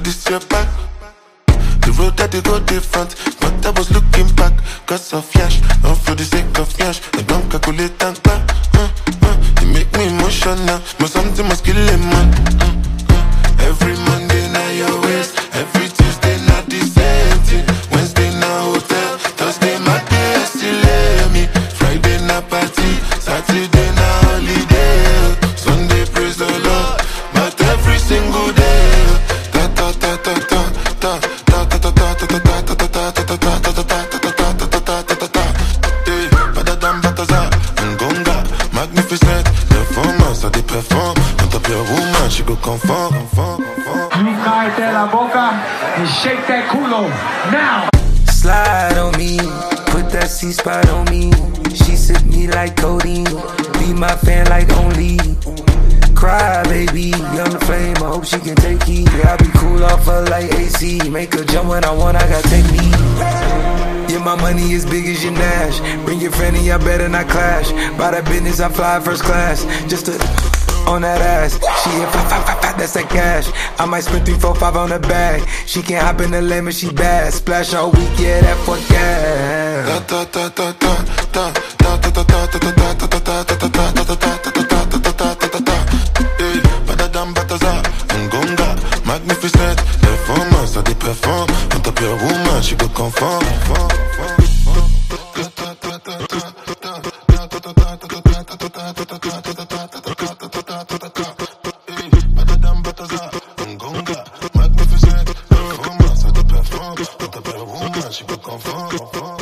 this your back. The road that you go different But I was looking back. Cause of yash, all for the sake of yash I don't calculate and back uh, uh, You make me emotional But something must kill a man. Uh, uh, Every Monday night your waste. Performance, I dey perform. On top your woman, she go conform, conform, conform. You cállate la boca and shake that culo now. Slide on me, put that C spot on me. She sip me like codeine, be my fan like only. Cry, baby, young flame. I hope she can take heat. Yeah, I be cool off her like AC. Make her jump when I want, I got take me. Get my money as big as your Nash. Bring your fanny, I better not clash. By the business, I fly first class. Just to on that ass. She hit five, five, five, five, that's that cash. I might spend three, four, five on her bag. She can't hop in the lane, she bad. Splash all week, yeah, that for Magnificent performance, I did perform. On top your woman, she go conform. que, que, que, que, que,